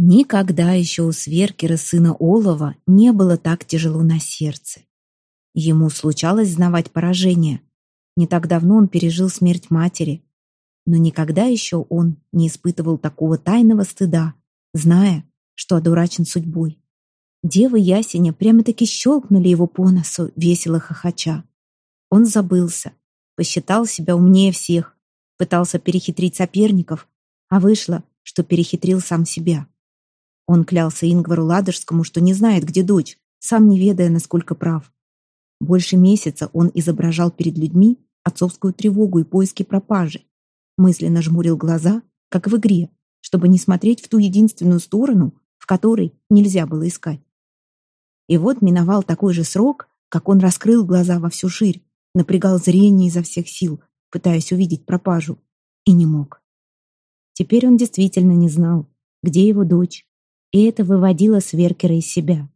Никогда еще у Сверкера, сына Олова, не было так тяжело на сердце. Ему случалось знавать поражение. Не так давно он пережил смерть матери. Но никогда еще он не испытывал такого тайного стыда, зная, что одурачен судьбой. Девы ясеня прямо-таки щелкнули его по носу, весело хохоча. Он забылся, посчитал себя умнее всех, пытался перехитрить соперников, а вышло, что перехитрил сам себя. Он клялся Ингвару Ладожскому, что не знает, где дочь, сам не ведая, насколько прав. Больше месяца он изображал перед людьми отцовскую тревогу и поиски пропажи. Мысленно жмурил глаза, как в игре, чтобы не смотреть в ту единственную сторону, в которой нельзя было искать. И вот миновал такой же срок, как он раскрыл глаза во всю ширь, напрягал зрение изо всех сил, пытаясь увидеть пропажу, и не мог. Теперь он действительно не знал, где его дочь, и это выводило Сверкера из себя.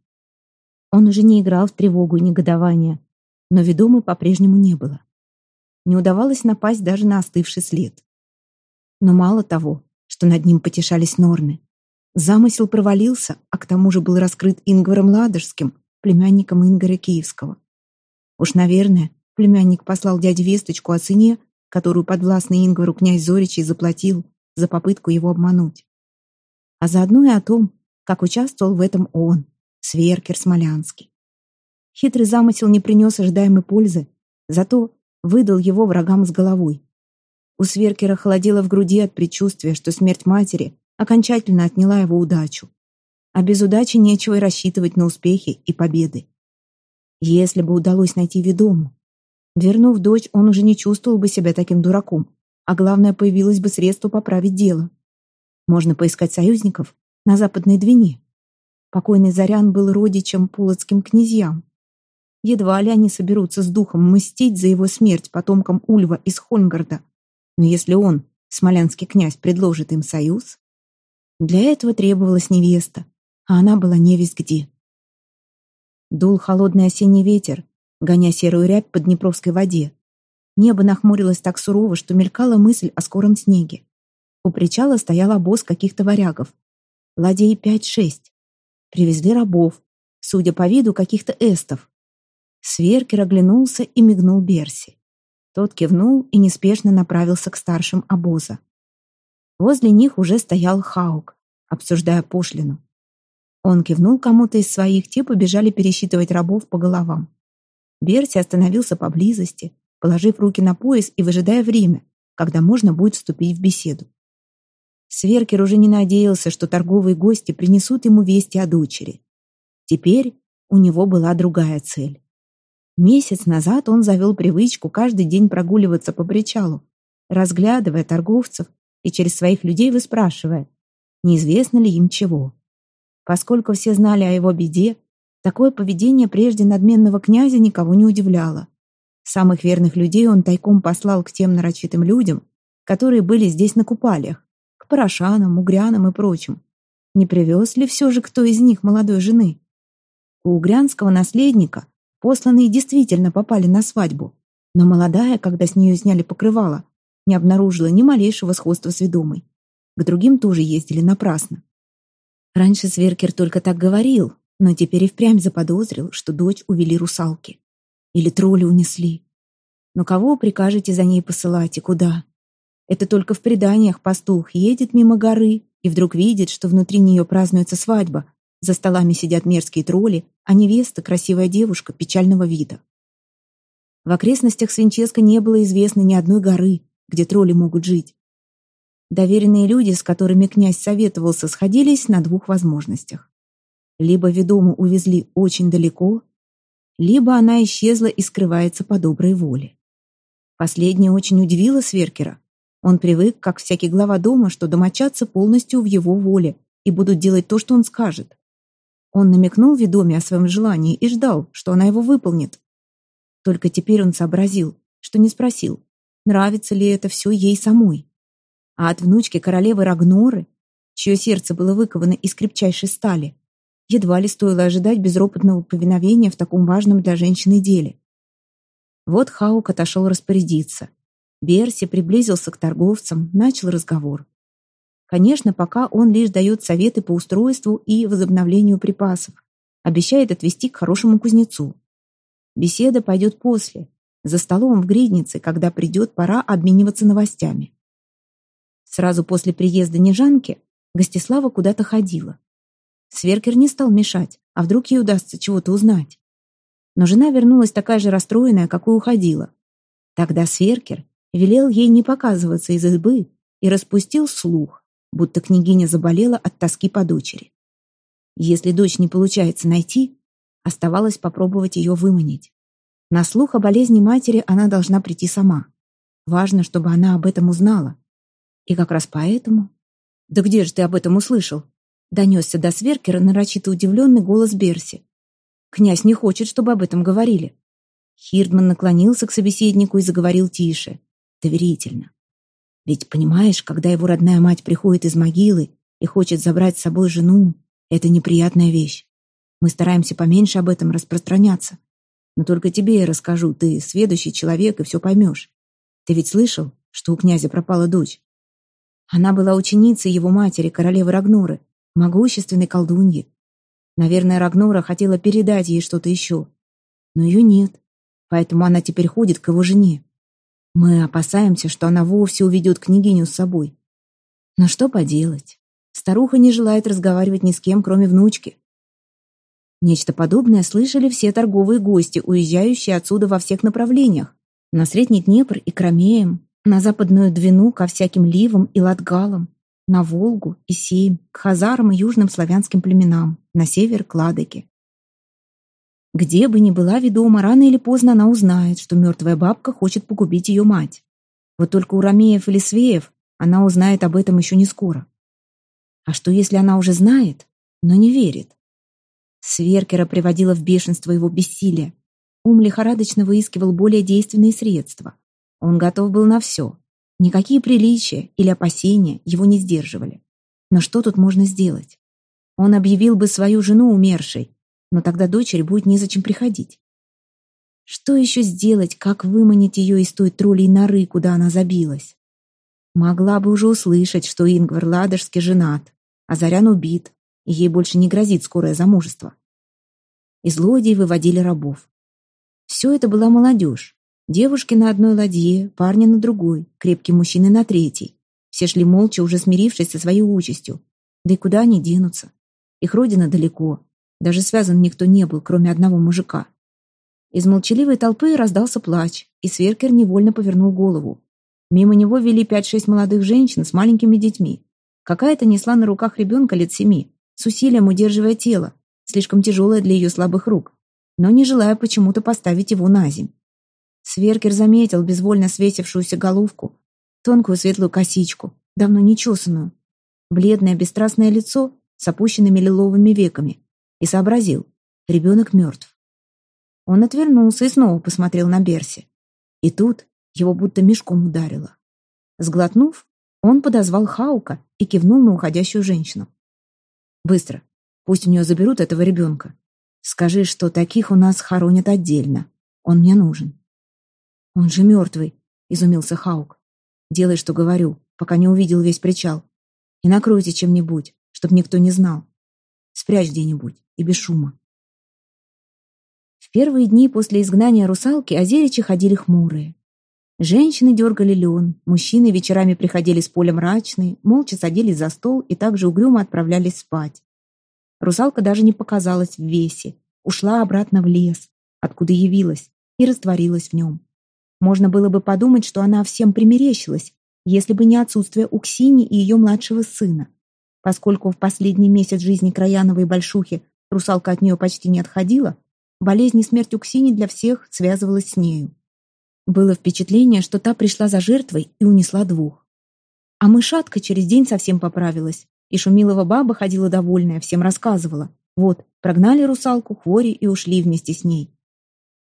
Он уже не играл в тревогу и негодование, но ведомой по-прежнему не было. Не удавалось напасть даже на остывший след. Но мало того, что над ним потешались Норны. Замысел провалился, а к тому же был раскрыт Ингваром Ладожским, племянником Ингора Киевского. Уж, наверное, племянник послал дяде весточку о цене, которую подвластный Ингвару князь Зоричей заплатил за попытку его обмануть. А заодно и о том, как участвовал в этом он, Сверкер Смолянский. Хитрый замысел не принес ожидаемой пользы, зато выдал его врагам с головой. У Сверкера холодело в груди от предчувствия, что смерть матери окончательно отняла его удачу. А без удачи нечего и рассчитывать на успехи и победы. Если бы удалось найти ведому. Вернув дочь, он уже не чувствовал бы себя таким дураком, а главное, появилось бы средство поправить дело. Можно поискать союзников на Западной Двине. Покойный Зарян был родичем полоцким князьям. Едва ли они соберутся с духом мстить за его смерть потомкам Ульва из Хольмгарда. Но если он, смолянский князь, предложит им союз... Для этого требовалась невеста, а она была невесть где. Дул холодный осенний ветер, гоня серую рябь по Днепровской воде. Небо нахмурилось так сурово, что мелькала мысль о скором снеге. У причала стоял обоз каких-то варягов. Ладей пять-шесть. Привезли рабов, судя по виду, каких-то эстов. Сверкер оглянулся и мигнул Берси. Тот кивнул и неспешно направился к старшим обоза. Возле них уже стоял Хаук, обсуждая пошлину. Он кивнул кому-то из своих, те побежали пересчитывать рабов по головам. Берси остановился поблизости, положив руки на пояс и выжидая время, когда можно будет вступить в беседу. Сверкер уже не надеялся, что торговые гости принесут ему вести о дочери. Теперь у него была другая цель. Месяц назад он завел привычку каждый день прогуливаться по причалу, разглядывая торговцев и через своих людей выспрашивая, неизвестно ли им чего. Поскольку все знали о его беде, такое поведение прежде надменного князя никого не удивляло. Самых верных людей он тайком послал к тем нарочитым людям, которые были здесь на купалиях, к Порошанам, Угрянам и прочим. Не привез ли все же кто из них молодой жены? У угрянского наследника посланные действительно попали на свадьбу, но молодая, когда с нее сняли покрывало, не обнаружила ни малейшего сходства с ведомой. К другим тоже ездили напрасно. Раньше Сверкер только так говорил, но теперь и впрямь заподозрил, что дочь увели русалки. Или тролли унесли. Но кого прикажете за ней посылать и куда? Это только в преданиях пастух едет мимо горы и вдруг видит, что внутри нее празднуется свадьба. За столами сидят мерзкие тролли, а невеста — красивая девушка печального вида. В окрестностях Свинческа не было известно ни одной горы, где тролли могут жить. Доверенные люди, с которыми князь советовался, сходились на двух возможностях. Либо ведому увезли очень далеко, либо она исчезла и скрывается по доброй воле. Последнее очень удивило Сверкера. Он привык, как всякий глава дома, что домочадцы полностью в его воле и будут делать то, что он скажет. Он намекнул ведоме о своем желании и ждал, что она его выполнит. Только теперь он сообразил, что не спросил, нравится ли это все ей самой. А от внучки королевы Рагноры, чье сердце было выковано из крепчайшей стали, едва ли стоило ожидать безропотного повиновения в таком важном для женщины деле. Вот Хаук отошел распорядиться. Берси приблизился к торговцам, начал разговор. Конечно, пока он лишь дает советы по устройству и возобновлению припасов, обещает отвезти к хорошему кузнецу. Беседа пойдет после, за столом в гриднице, когда придет пора обмениваться новостями. Сразу после приезда Нежанки Гостислава куда-то ходила. Сверкер не стал мешать, а вдруг ей удастся чего-то узнать. Но жена вернулась такая же расстроенная, какой уходила. Тогда Сверкер велел ей не показываться из избы и распустил слух, будто княгиня заболела от тоски по дочери. Если дочь не получается найти, оставалось попробовать ее выманить. На слух о болезни матери она должна прийти сама. Важно, чтобы она об этом узнала. И как раз поэтому... «Да где же ты об этом услышал?» Донесся до Сверкера нарочито удивленный голос Берси. «Князь не хочет, чтобы об этом говорили». Хирдман наклонился к собеседнику и заговорил тише, доверительно. «Ведь понимаешь, когда его родная мать приходит из могилы и хочет забрать с собой жену, это неприятная вещь. Мы стараемся поменьше об этом распространяться. Но только тебе я расскажу, ты сведущий человек и все поймешь. Ты ведь слышал, что у князя пропала дочь? Она была ученицей его матери, королевы Рагноры, могущественной колдуньи. Наверное, Рагнора хотела передать ей что-то еще. Но ее нет, поэтому она теперь ходит к его жене. Мы опасаемся, что она вовсе уведет княгиню с собой. Но что поделать? Старуха не желает разговаривать ни с кем, кроме внучки. Нечто подобное слышали все торговые гости, уезжающие отсюда во всех направлениях. На Средний Днепр и Кромеем, на Западную Двину ко всяким Ливам и Латгалам, на Волгу и Сейм, к хазарам и южным славянским племенам, на север к Ладоге. Где бы ни была ведома, рано или поздно она узнает, что мертвая бабка хочет погубить ее мать. Вот только у Ромеев или Свеев она узнает об этом еще не скоро. А что, если она уже знает, но не верит? Сверкера приводила в бешенство его бессилие. Ум лихорадочно выискивал более действенные средства. Он готов был на все. Никакие приличия или опасения его не сдерживали. Но что тут можно сделать? Он объявил бы свою жену умершей, но тогда дочери будет незачем приходить. Что еще сделать, как выманить ее из той троллей норы, куда она забилась? Могла бы уже услышать, что Ингвар Ладожский женат, а Зарян убит, и ей больше не грозит скорое замужество. Из лодий выводили рабов. Все это была молодежь. Девушки на одной ладье, парни на другой, крепкие мужчины на третьей. Все шли молча, уже смирившись со своей участью. Да и куда они денутся? Их родина далеко. Даже связан никто не был, кроме одного мужика. Из молчаливой толпы раздался плач, и Сверкер невольно повернул голову. Мимо него вели пять-шесть молодых женщин с маленькими детьми. Какая-то несла на руках ребенка лет семи, с усилием удерживая тело, слишком тяжелое для ее слабых рук, но не желая почему-то поставить его на земь. Сверкер заметил безвольно светившуюся головку, тонкую светлую косичку, давно не чесанную, бледное бесстрастное лицо с опущенными лиловыми веками, и сообразил, ребенок мертв. Он отвернулся и снова посмотрел на Берси. И тут его будто мешком ударило. Сглотнув, он подозвал Хаука и кивнул на уходящую женщину. «Быстро. Пусть у нее заберут этого ребенка. Скажи, что таких у нас хоронят отдельно. Он мне нужен». «Он же мертвый», — изумился Хаук. «Делай, что говорю, пока не увидел весь причал. И накройте чем-нибудь, чтоб никто не знал. Спрячь где-нибудь и без шума». В первые дни после изгнания русалки озеричи ходили хмурые. Женщины дергали лен, мужчины вечерами приходили с поля мрачные, молча садились за стол и также угрюмо отправлялись спать. Русалка даже не показалась в весе, ушла обратно в лес, откуда явилась, и растворилась в нем. Можно было бы подумать, что она всем примерещилась, если бы не отсутствие Уксини и ее младшего сына. Поскольку в последний месяц жизни Краяновой Большухи русалка от нее почти не отходила, болезнь и смерть Уксини для всех связывалась с нею. Было впечатление, что та пришла за жертвой и унесла двух. А мышатка через день совсем поправилась, и Шумилова баба ходила довольная, всем рассказывала. Вот, прогнали русалку, хвори и ушли вместе с ней.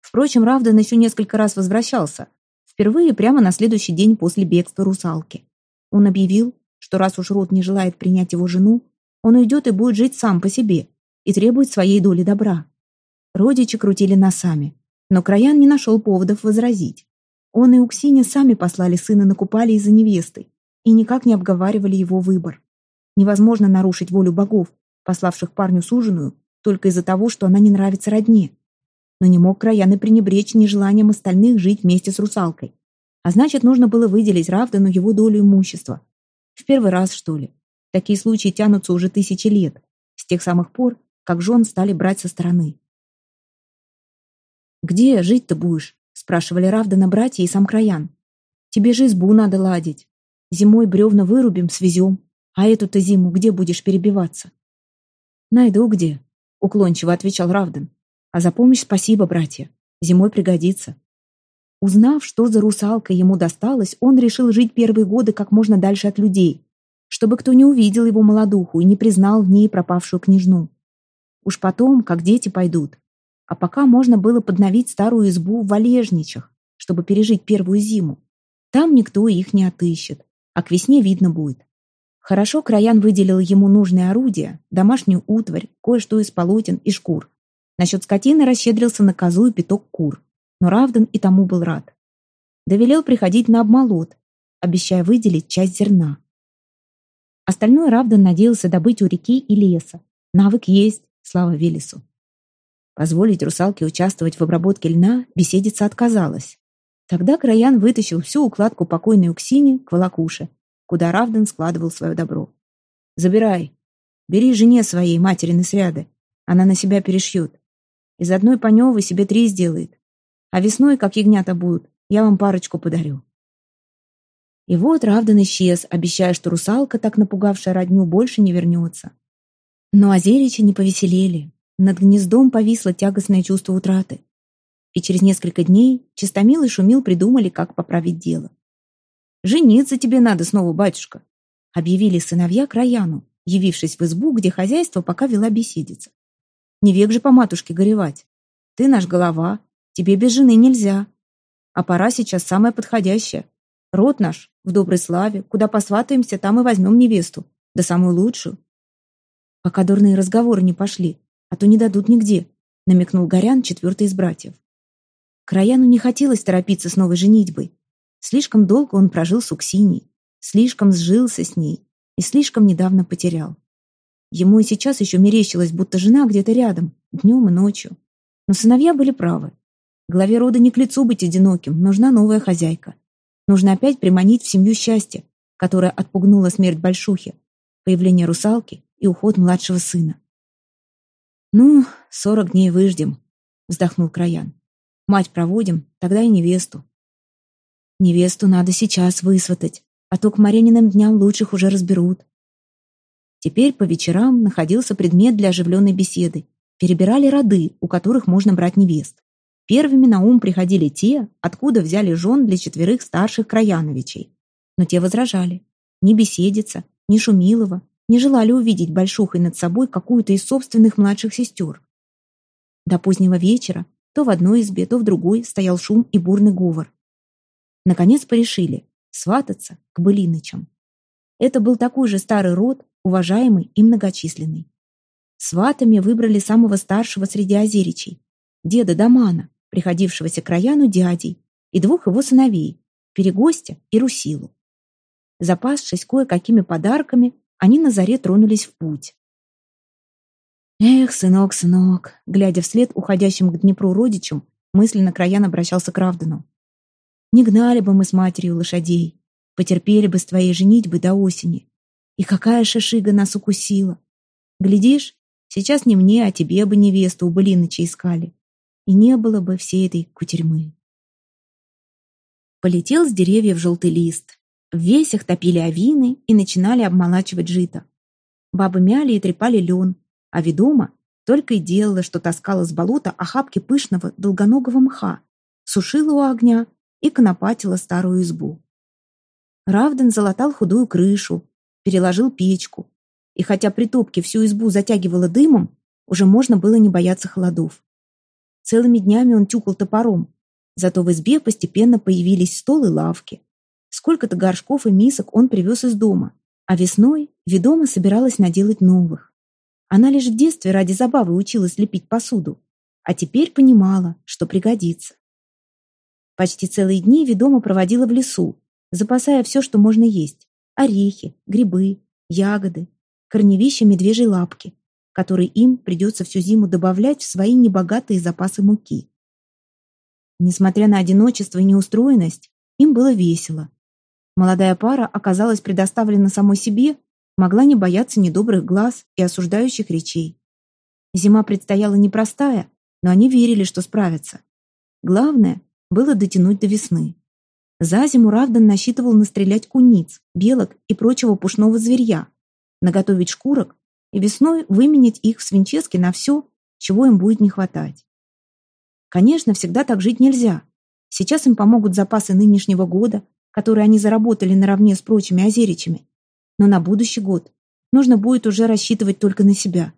Впрочем, Равдан еще несколько раз возвращался, впервые прямо на следующий день после бегства русалки. Он объявил, что раз уж Рот не желает принять его жену, он уйдет и будет жить сам по себе, и требует своей доли добра. Родичи крутили носами, но Краян не нашел поводов возразить. Он и Уксиня сами послали сына на купали из-за невесты и никак не обговаривали его выбор. Невозможно нарушить волю богов, пославших парню суженую, только из-за того, что она не нравится родне. Но не мог Краян и пренебречь нежеланием остальных жить вместе с русалкой. А значит, нужно было выделить Равдану его долю имущества. В первый раз, что ли. Такие случаи тянутся уже тысячи лет, с тех самых пор, как жен стали брать со стороны. «Где жить-то будешь?» — спрашивали Равдана братья и сам Краян. «Тебе же избу надо ладить. Зимой бревна вырубим, свезем. А эту-то зиму где будешь перебиваться?» «Найду где», — уклончиво отвечал Равдан. «А за помощь спасибо, братья. Зимой пригодится». Узнав, что за русалка ему досталась, он решил жить первые годы как можно дальше от людей, чтобы кто не увидел его молодуху и не признал в ней пропавшую княжну. Уж потом, как дети пойдут. А пока можно было подновить старую избу в Валежничах, чтобы пережить первую зиму. Там никто их не отыщет, а к весне видно будет. Хорошо Краян выделил ему нужные орудия, домашнюю утварь, кое-что из полотен и шкур. Насчет скотины расщедрился на козу и пяток кур, но Равдан и тому был рад. Довелел приходить на обмолот, обещая выделить часть зерна. Остальное Равдан надеялся добыть у реки и леса. Навык есть, слава Велесу. Позволить русалке участвовать в обработке льна беседица отказалась. Тогда Краян вытащил всю укладку покойной Уксини к волокуше, куда Равдан складывал свое добро. «Забирай. Бери жене своей материны сряды. Она на себя перешьет. Из одной паневы себе три сделает. А весной, как ягнята будут, я вам парочку подарю». И вот Равдан исчез, обещая, что русалка, так напугавшая родню, больше не вернется. Но озеричи не повеселели. Над гнездом повисло тягостное чувство утраты. И через несколько дней Чистомил и Шумил придумали, как поправить дело. «Жениться тебе надо снова, батюшка», — объявили сыновья Краяну, явившись в избу, где хозяйство пока вела беседица. «Не век же по матушке горевать. Ты наш голова, тебе без жены нельзя. А пора сейчас самая подходящая. Род наш в доброй славе, куда посватаемся, там и возьмем невесту, да самую лучшую. Пока дурные разговоры не пошли, а то не дадут нигде, намекнул Горян, четвертый из братьев. Краяну не хотелось торопиться с новой женитьбой. Слишком долго он прожил с Уксиней, слишком сжился с ней и слишком недавно потерял. Ему и сейчас еще мерещилось, будто жена где-то рядом, днем и ночью. Но сыновья были правы. Главе рода не к лицу быть одиноким, нужна новая хозяйка. Нужно опять приманить в семью счастье, которое отпугнуло смерть Большухи, появление русалки и уход младшего сына. «Ну, сорок дней выждем», — вздохнул Краян. «Мать проводим, тогда и невесту». «Невесту надо сейчас высватать, а то к Марениным дням лучших уже разберут». Теперь по вечерам находился предмет для оживленной беседы. Перебирали роды, у которых можно брать невест. Первыми на ум приходили те, откуда взяли жен для четверых старших Краяновичей. Но те возражали. Ни Беседица, ни Шумилова не желали увидеть большухой над собой какую-то из собственных младших сестер. До позднего вечера то в одной избе, то в другой стоял шум и бурный говор. Наконец порешили свататься к Былинычам. Это был такой же старый род, уважаемый и многочисленный. Сватами выбрали самого старшего среди озеричей, деда Дамана, приходившегося к Раяну дядей, и двух его сыновей, Перегостя и Русилу. Запасшись кое-какими подарками, они на заре тронулись в путь. «Эх, сынок, сынок!» Глядя вслед уходящим к Днепру родичам, мысленно Краян обращался к Равдану. «Не гнали бы мы с матерью лошадей, потерпели бы с твоей женитьбы до осени. И какая шишига нас укусила! Глядишь, сейчас не мне, а тебе бы невесту у Былиныча искали и не было бы всей этой кутерьмы. Полетел с деревьев желтый лист. В весях топили овины и начинали обмолачивать жито. Бабы мяли и трепали лен, а ведома только и делала, что таскала с болота охапки пышного долгоногого мха, сушила у огня и конопатила старую избу. Равден залатал худую крышу, переложил печку, и хотя при топке всю избу затягивало дымом, уже можно было не бояться холодов. Целыми днями он тюкал топором. Зато в избе постепенно появились стол и лавки. Сколько-то горшков и мисок он привез из дома, а весной ведома собиралась наделать новых. Она лишь в детстве ради забавы училась лепить посуду, а теперь понимала, что пригодится. Почти целые дни ведома проводила в лесу, запасая все, что можно есть. Орехи, грибы, ягоды, корневища медвежьей лапки, которые им придется всю зиму добавлять в свои небогатые запасы муки. Несмотря на одиночество и неустроенность, им было весело. Молодая пара оказалась предоставлена самой себе, могла не бояться недобрых глаз и осуждающих речей. Зима предстояла непростая, но они верили, что справятся. Главное было дотянуть до весны. За зиму Равдан насчитывал настрелять куниц, белок и прочего пушного зверья, наготовить шкурок и весной выменять их в свинческе на все, чего им будет не хватать. Конечно, всегда так жить нельзя. Сейчас им помогут запасы нынешнего года, которые они заработали наравне с прочими озеричами. Но на будущий год нужно будет уже рассчитывать только на себя.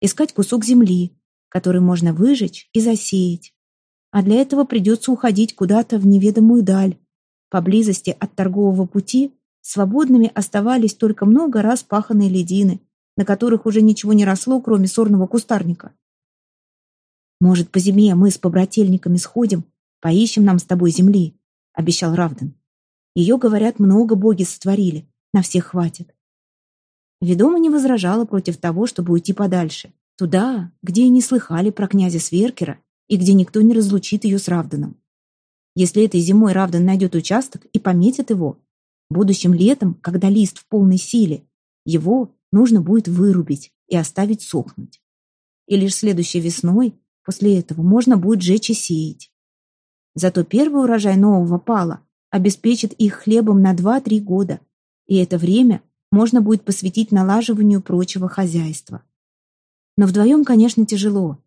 Искать кусок земли, который можно выжечь и засеять. А для этого придется уходить куда-то в неведомую даль. Поблизости от торгового пути свободными оставались только много раз паханные ледины, на которых уже ничего не росло, кроме сорного кустарника. «Может, по зиме мы с побрательниками сходим, поищем нам с тобой земли», — обещал Равдан. «Ее, говорят, много боги сотворили, на всех хватит». Ведома не возражала против того, чтобы уйти подальше, туда, где и не слыхали про князя Сверкера и где никто не разлучит ее с Равданом. Если этой зимой Равдан найдет участок и пометит его, будущим летом, когда лист в полной силе, его нужно будет вырубить и оставить сохнуть. И лишь следующей весной после этого можно будет жечь и сеять. Зато первый урожай нового пала обеспечит их хлебом на 2-3 года, и это время можно будет посвятить налаживанию прочего хозяйства. Но вдвоем, конечно, тяжело.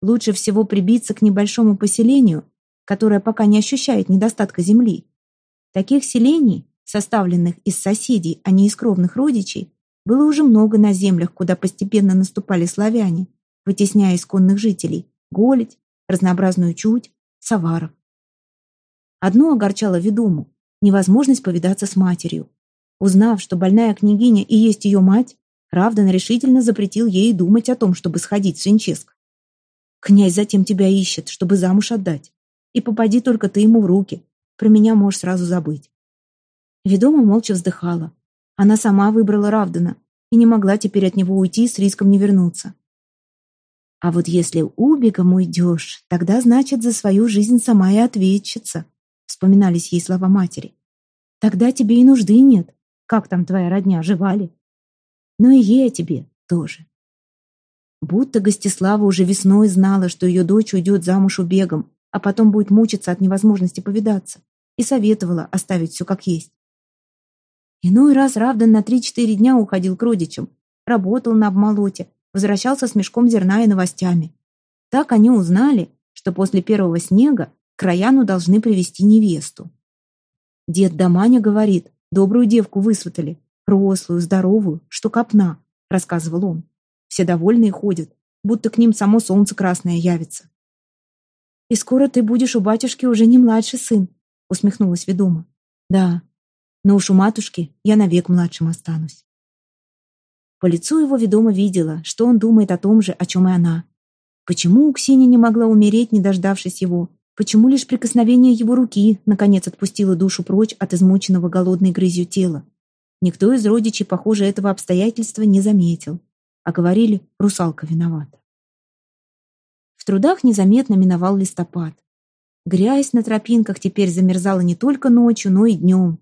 Лучше всего прибиться к небольшому поселению, которое пока не ощущает недостатка земли. Таких селений, составленных из соседей, а не из кровных родичей, было уже много на землях, куда постепенно наступали славяне, вытесняя исконных жителей, голедь, разнообразную чуть, саваров. Одно огорчало ведому – невозможность повидаться с матерью. Узнав, что больная княгиня и есть ее мать, Равдан решительно запретил ей думать о том, чтобы сходить в Свинческ. «Князь затем тебя ищет, чтобы замуж отдать. И попади только ты ему в руки. Про меня можешь сразу забыть». Ведома молча вздыхала. Она сама выбрала Равдана и не могла теперь от него уйти с риском не вернуться. А вот если убегом уйдешь, тогда, значит, за свою жизнь сама и ответчица, вспоминались ей слова матери. Тогда тебе и нужды нет. Как там твоя родня, жевали? Но и ей тебе тоже. Будто Гостислава уже весной знала, что ее дочь уйдет замуж убегом, а потом будет мучиться от невозможности повидаться, и советовала оставить все как есть. Иной раз Равдан на три-четыре дня уходил к родичам, работал на обмолоте, возвращался с мешком зерна и новостями. Так они узнали, что после первого снега к Раяну должны привести невесту. Дед Даманя говорит, добрую девку высватали, рослую, здоровую, что копна, рассказывал он. Все довольные ходят, будто к ним само солнце красное явится. «И скоро ты будешь у батюшки уже не младший сын», усмехнулась ведома. «Да, но уж у матушки я навек младшим останусь. По лицу его ведомо видела, что он думает о том же, о чем и она. Почему Уксиня не могла умереть, не дождавшись его? Почему лишь прикосновение его руки, наконец, отпустило душу прочь от измученного голодной грызью тела? Никто из родичей, похоже, этого обстоятельства не заметил. А говорили, русалка виновата. В трудах незаметно миновал листопад. Грязь на тропинках теперь замерзала не только ночью, но и днем.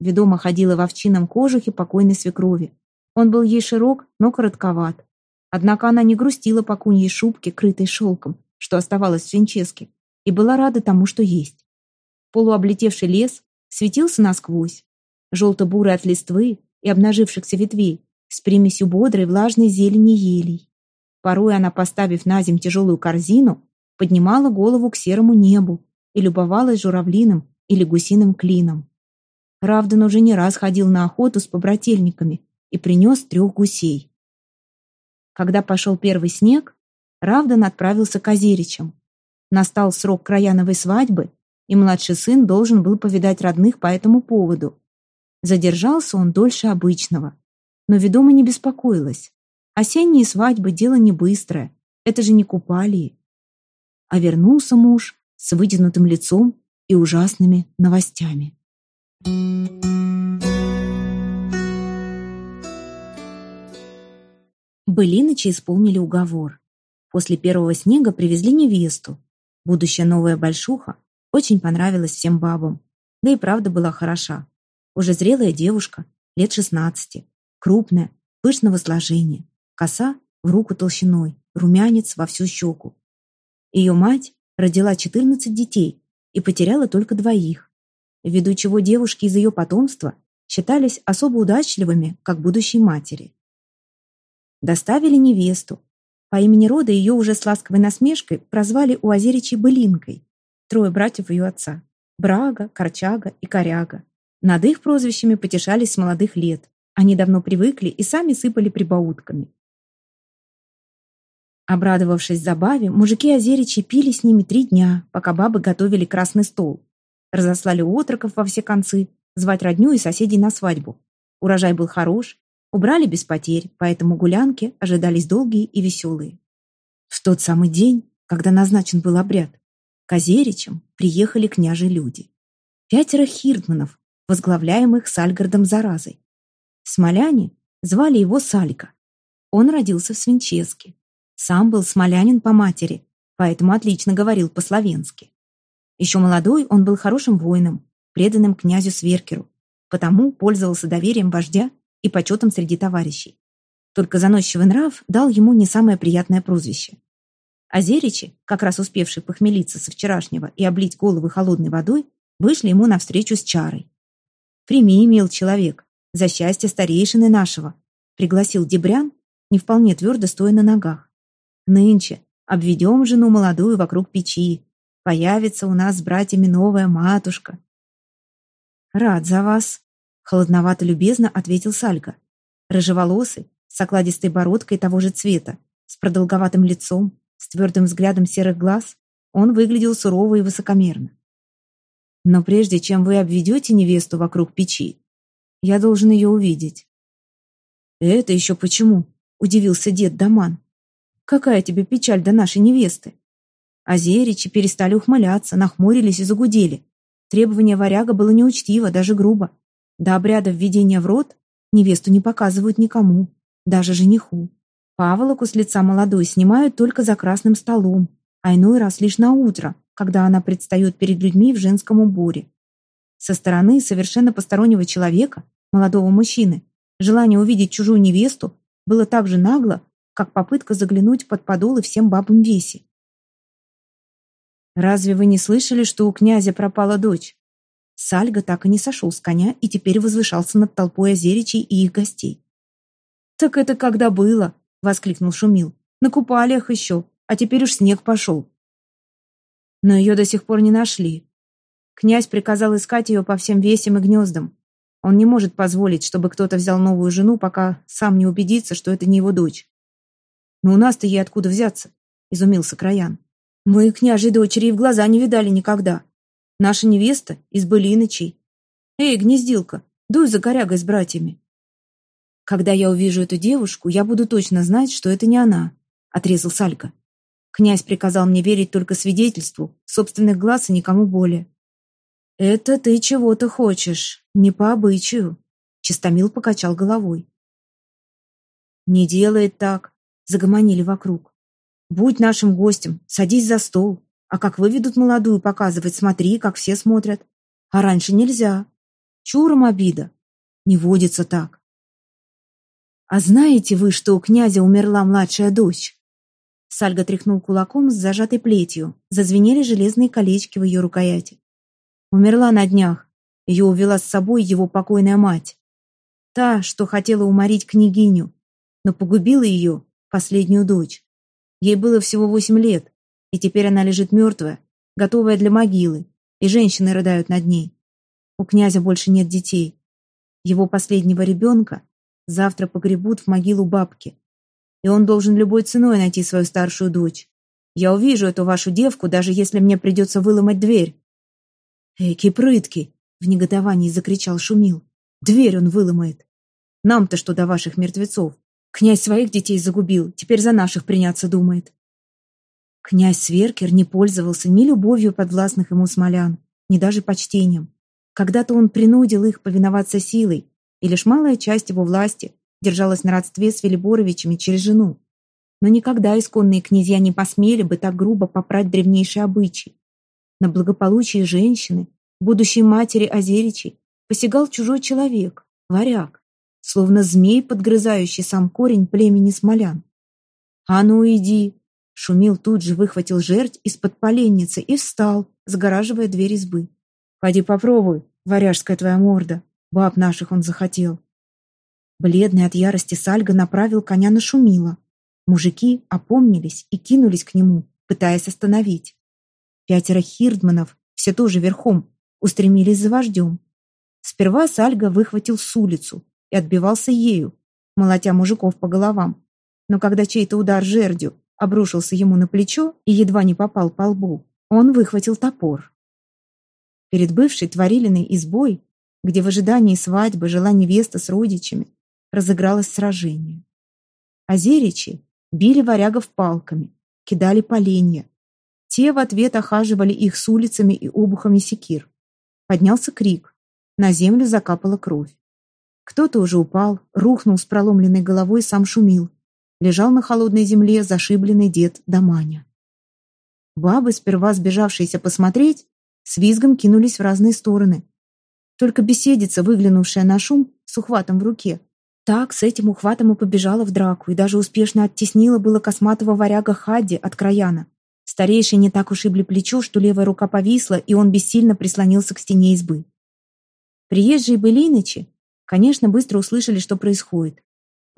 Ведома ходила в овчином кожухе покойной свекрови. Он был ей широк, но коротковат. Однако она не грустила по куньей шубке, крытой шелком, что оставалось в Свинческе, и была рада тому, что есть. Полуоблетевший лес светился насквозь, желто-бурый от листвы и обнажившихся ветвей, с примесью бодрой влажной зелени елей. Порой она, поставив на земь тяжелую корзину, поднимала голову к серому небу и любовалась журавлиным или гусиным клином. Равдан уже не раз ходил на охоту с побрательниками и принес трех гусей. Когда пошел первый снег, Равдан отправился к Озеричам. Настал срок Краяновой свадьбы, и младший сын должен был повидать родных по этому поводу. Задержался он дольше обычного, но ведома не беспокоилась. Осенние свадьбы – дело не быстрое. Это же не купалии. А вернулся муж с вытянутым лицом и ужасными новостями. Былинычи исполнили уговор. После первого снега привезли невесту. Будущая новая большуха очень понравилась всем бабам. Да и правда была хороша. Уже зрелая девушка, лет шестнадцати, крупная, пышного сложения, коса в руку толщиной, румянец во всю щеку. Ее мать родила 14 детей и потеряла только двоих, ввиду чего девушки из ее потомства считались особо удачливыми, как будущей матери. Доставили невесту. По имени рода ее уже с ласковой насмешкой прозвали у Озеричей Былинкой. Трое братьев ее отца. Брага, Корчага и Коряга. Над их прозвищами потешались с молодых лет. Они давно привыкли и сами сыпали прибаутками. Обрадовавшись забаве, мужики Озеричи пили с ними три дня, пока бабы готовили красный стол. Разослали отроков во все концы, звать родню и соседей на свадьбу. Урожай был хорош, убрали без потерь, поэтому гулянки ожидались долгие и веселые. В тот самый день, когда назначен был обряд, к Озеричам приехали княжи люди. Пятеро хирдманов, возглавляемых Сальгардом Заразой. Смоляне звали его Салька. Он родился в Свинческе. Сам был смолянин по матери, поэтому отлично говорил по-словенски. Еще молодой он был хорошим воином, преданным князю Сверкеру, потому пользовался доверием вождя и почетом среди товарищей. Только заносчивый нрав дал ему не самое приятное прозвище. Озеричи, как раз успевшие похмелиться со вчерашнего и облить головы холодной водой, вышли ему навстречу с чарой. «Прими, мил человек, за счастье старейшины нашего», пригласил Дебрян, не вполне твердо стоя на ногах. Нынче обведем жену молодую вокруг печи. Появится у нас с братьями новая матушка. Рад за вас, холодновато-любезно ответил Салька. Рыжеволосый, с окладистой бородкой того же цвета, с продолговатым лицом, с твердым взглядом серых глаз, он выглядел сурово и высокомерно. Но прежде чем вы обведете невесту вокруг печи, я должен ее увидеть. Это еще почему? Удивился дед Даман. Какая тебе печаль до нашей невесты? Озеричи перестали ухмыляться, нахмурились и загудели. Требование варяга было неучтиво, даже грубо. До обряда введения в рот невесту не показывают никому, даже жениху. Паволоку с лица молодой снимают только за красным столом, а иной раз лишь на утро, когда она предстает перед людьми в женском уборе. Со стороны совершенно постороннего человека, молодого мужчины, желание увидеть чужую невесту было так же нагло, как попытка заглянуть под подолы всем бабам веси. «Разве вы не слышали, что у князя пропала дочь?» Сальга так и не сошел с коня и теперь возвышался над толпой озеричей и их гостей. «Так это когда было?» — воскликнул Шумил. «На купалиях еще, а теперь уж снег пошел». Но ее до сих пор не нашли. Князь приказал искать ее по всем весям и гнездам. Он не может позволить, чтобы кто-то взял новую жену, пока сам не убедится, что это не его дочь. «Но у нас-то ей откуда взяться?» — изумился Краян. «Мы княжей дочери и в глаза не видали никогда. Наша невеста из Былинычей. Эй, гнездилка, дуй за корягой с братьями». «Когда я увижу эту девушку, я буду точно знать, что это не она», — отрезал Салька. «Князь приказал мне верить только свидетельству, собственных глаз и никому более». «Это ты чего-то хочешь, не по обычаю», — Чистомил покачал головой. «Не делает так загомонили вокруг. «Будь нашим гостем, садись за стол. А как выведут молодую показывать, смотри, как все смотрят. А раньше нельзя. Чуром обида. Не водится так». «А знаете вы, что у князя умерла младшая дочь?» Сальга тряхнул кулаком с зажатой плетью. Зазвенели железные колечки в ее рукояти. Умерла на днях. Ее увела с собой его покойная мать. Та, что хотела уморить княгиню, но погубила ее последнюю дочь. Ей было всего восемь лет, и теперь она лежит мертвая, готовая для могилы, и женщины рыдают над ней. У князя больше нет детей. Его последнего ребенка завтра погребут в могилу бабки, и он должен любой ценой найти свою старшую дочь. Я увижу эту вашу девку, даже если мне придется выломать дверь. «Эки прытки!» — в негодовании закричал Шумил. «Дверь он выломает! Нам-то что до ваших мертвецов? Князь своих детей загубил, теперь за наших приняться думает. Князь Сверкер не пользовался ни любовью подвластных ему смолян, ни даже почтением. Когда-то он принудил их повиноваться силой, и лишь малая часть его власти держалась на родстве с Велиборовичами через жену. Но никогда исконные князья не посмели бы так грубо попрать древнейший обычай. На благополучие женщины, будущей матери Озеричей, посягал чужой человек, варяг, словно змей, подгрызающий сам корень племени смолян. «А ну иди!» Шумил тут же выхватил жерть из-под поленницы и встал, загораживая дверь избы. «Пойди попробуй, варяжская твоя морда. Баб наших он захотел». Бледный от ярости Сальга направил коня на Шумила. Мужики опомнились и кинулись к нему, пытаясь остановить. Пятеро хирдманов, все тоже верхом, устремились за вождем. Сперва Сальга выхватил с улицу и отбивался ею, молотя мужиков по головам. Но когда чей-то удар жердью обрушился ему на плечо и едва не попал по лбу, он выхватил топор. Перед бывшей Творилиной избой, где в ожидании свадьбы жила невеста с родичами, разыгралось сражение. Озеричи били варягов палками, кидали поленья. Те в ответ охаживали их с улицами и обухами секир. Поднялся крик. На землю закапала кровь. Кто-то уже упал, рухнул с проломленной головой, сам шумил лежал на холодной земле зашибленный дед Даманя. Бабы, сперва сбежавшиеся посмотреть, с визгом кинулись в разные стороны. Только беседица, выглянувшая на шум, с ухватом в руке, так с этим ухватом и побежала в драку, и даже успешно оттеснила было косматого варяга Хадди от краяна. Старейший не так ушибли плечо, что левая рука повисла, и он бессильно прислонился к стене избы. Приезжие былинычи, конечно, быстро услышали, что происходит.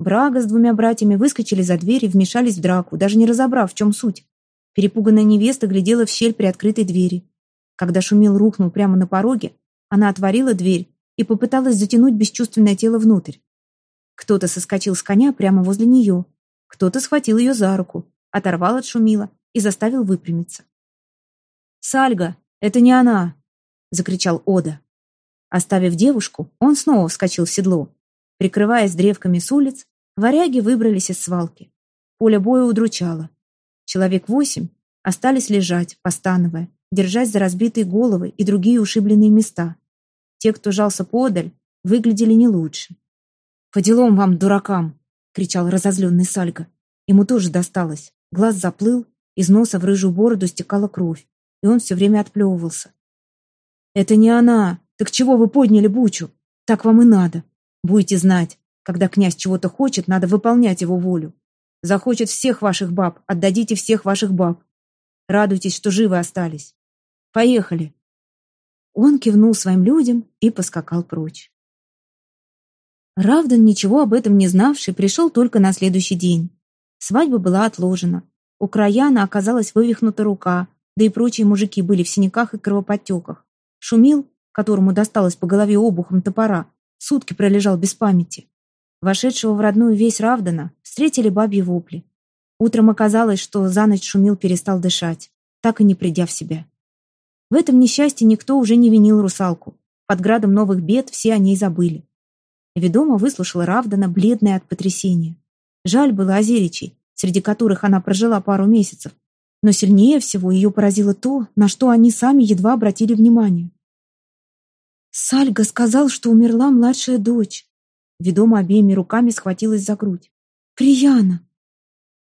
Брага с двумя братьями выскочили за дверь и вмешались в драку, даже не разобрав, в чем суть. Перепуганная невеста глядела в щель при открытой двери. Когда шумел рухнул прямо на пороге, она отворила дверь и попыталась затянуть бесчувственное тело внутрь. Кто-то соскочил с коня прямо возле нее, кто-то схватил ее за руку, оторвал от шумила и заставил выпрямиться. «Сальга, это не она!» — закричал Ода. Оставив девушку, он снова вскочил в седло. Прикрываясь древками с улиц, Варяги выбрались из свалки. Поле боя удручало. Человек восемь остались лежать, постановая, держась за разбитые головы и другие ушибленные места. Те, кто жался подаль, выглядели не лучше. «По делам вам, дуракам!» — кричал разозленный Сальга. Ему тоже досталось. Глаз заплыл, из носа в рыжую бороду стекала кровь, и он все время отплевывался. «Это не она! Так чего вы подняли бучу? Так вам и надо. Будете знать, когда князь чего-то хочет, надо выполнять его волю. Захочет всех ваших баб, отдадите всех ваших баб. Радуйтесь, что живы остались. Поехали. Он кивнул своим людям и поскакал прочь. Равдан, ничего об этом не знавший, пришел только на следующий день. Свадьба была отложена. У Краяна оказалась вывихнута рука, да и прочие мужики были в синяках и кровоподтеках. Шумил, которому досталось по голове обухом топора, сутки пролежал без памяти. Вошедшего в родную весь Равдана встретили бабьи вопли. Утром оказалось, что за ночь шумил перестал дышать, так и не придя в себя. В этом несчастье никто уже не винил русалку. Под градом новых бед все о ней забыли. Ведома выслушала Равдана, бледная от потрясения. Жаль было Озеричей, среди которых она прожила пару месяцев. Но сильнее всего ее поразило то, на что они сами едва обратили внимание. Сальга сказал, что умерла младшая дочь ведомо обеими руками схватилась за грудь. «Прияна!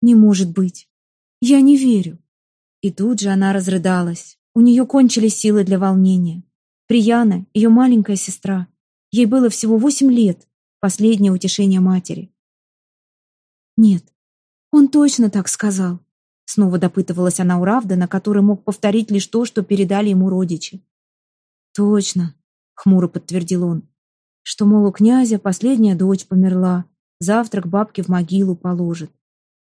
Не может быть! Я не верю!» И тут же она разрыдалась. У нее кончились силы для волнения. Прияна, ее маленькая сестра. Ей было всего восемь лет, последнее утешение матери. «Нет, он точно так сказал», снова допытывалась она у Равдана, который мог повторить лишь то, что передали ему родичи. «Точно», — хмуро подтвердил он что, мол, у князя последняя дочь померла, завтра к бабке в могилу положит.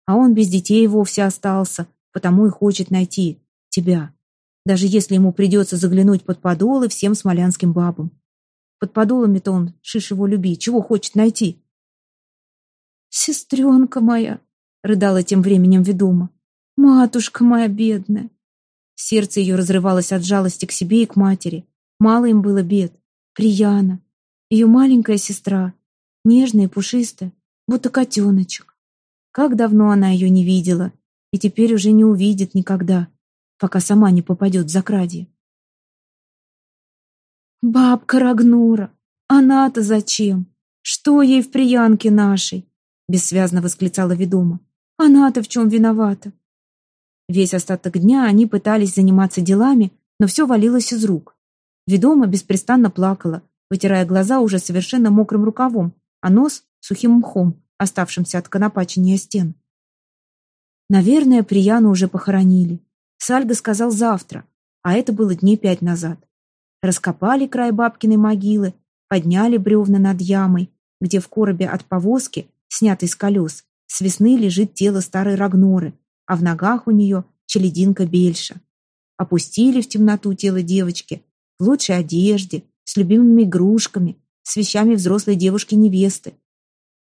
А он без детей вовсе остался, потому и хочет найти тебя, даже если ему придется заглянуть под подолы всем смолянским бабам. Под подолами-то он, шиш его люби, чего хочет найти? «Сестренка моя!» — рыдала тем временем ведома. «Матушка моя бедная!» Сердце ее разрывалось от жалости к себе и к матери. Мало им было бед. Прияна, ее маленькая сестра, нежная и пушистая, будто котеночек. Как давно она ее не видела, и теперь уже не увидит никогда, пока сама не попадет в закрадье. «Бабка Рагнура! Она-то зачем? Что ей в приянке нашей?» Бессвязно восклицала ведома. «Она-то в чем виновата?» Весь остаток дня они пытались заниматься делами, но все валилось из рук. Ведома беспрестанно плакала, вытирая глаза уже совершенно мокрым рукавом, а нос — сухим мхом, оставшимся от конопачения стен. Наверное, Прияну уже похоронили. Сальга сказал завтра, а это было дней пять назад. Раскопали край бабкиной могилы, подняли бревна над ямой, где в коробе от повозки, снятой с колес, с весны лежит тело старой Рагноры, а в ногах у нее челединка Бельша. Опустили в темноту тело девочки, в лучшей одежде, с любимыми игрушками, с вещами взрослой девушки-невесты.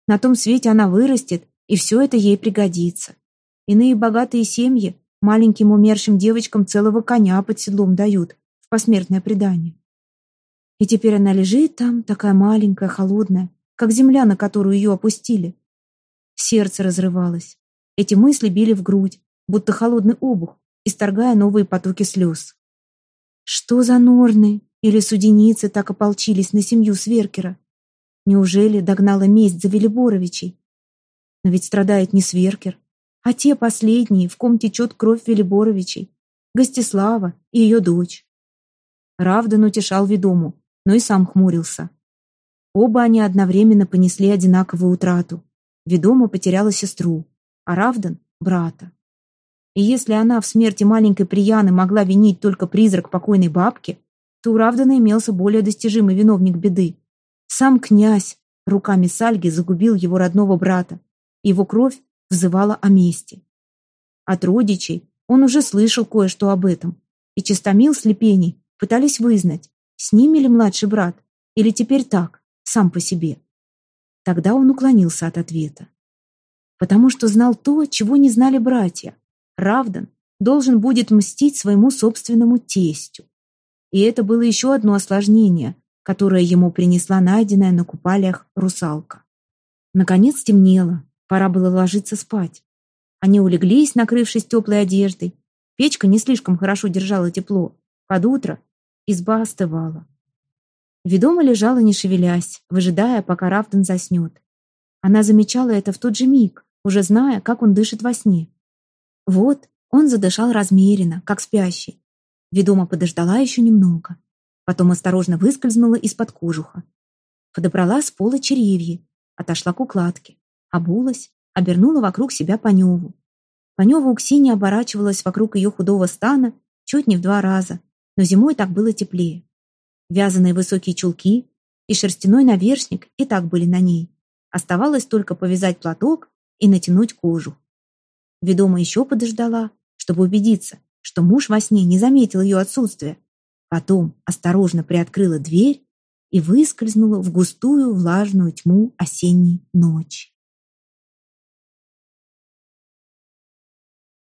На том свете она вырастет, и все это ей пригодится. Иные богатые семьи маленьким умершим девочкам целого коня под седлом дают, в посмертное предание. И теперь она лежит там, такая маленькая, холодная, как земля, на которую ее опустили. Сердце разрывалось. Эти мысли били в грудь, будто холодный обух, исторгая новые потоки слез. Что за норны или суденицы так ополчились на семью Сверкера? Неужели догнала месть за Велиборовичей? Но ведь страдает не Сверкер, а те последние, в ком течет кровь Велиборовичей, Гостислава и ее дочь. Равдан утешал ведому, но и сам хмурился. Оба они одновременно понесли одинаковую утрату. Ведома потеряла сестру, а Равдан — брата. И если она в смерти маленькой Прияны могла винить только призрак покойной бабки, то у Равдана имелся более достижимый виновник беды. Сам князь руками Сальги загубил его родного брата. Его кровь взывала о мести. От родичей он уже слышал кое-что об этом, и чистомил слепений Пытались вызнать, с ними ли младший брат, или теперь так, сам по себе. Тогда он уклонился от ответа. Потому что знал то, чего не знали братья. Равдан должен будет мстить своему собственному тестю. И это было еще одно осложнение, которое ему принесла найденная на купалях русалка. Наконец темнело, пора было ложиться спать. Они улеглись, накрывшись теплой одеждой. Печка не слишком хорошо держала тепло. Под утро Изба остывала. Ведома лежала, не шевелясь, выжидая, пока Равдан заснет. Она замечала это в тот же миг, уже зная, как он дышит во сне. Вот, он задышал размеренно, как спящий. Ведома подождала еще немного. Потом осторожно выскользнула из-под кожуха. Подобрала с пола черевьи, отошла к укладке, обулась, обернула вокруг себя Паневу. Панева Уксинья оборачивалась вокруг ее худого стана чуть не в два раза, но зимой так было теплее. Вязаные высокие чулки и шерстяной навершник и так были на ней. Оставалось только повязать платок и натянуть кожу. Ведома еще подождала, чтобы убедиться, что муж во сне не заметил ее отсутствия. Потом осторожно приоткрыла дверь и выскользнула в густую влажную тьму осенней ночи.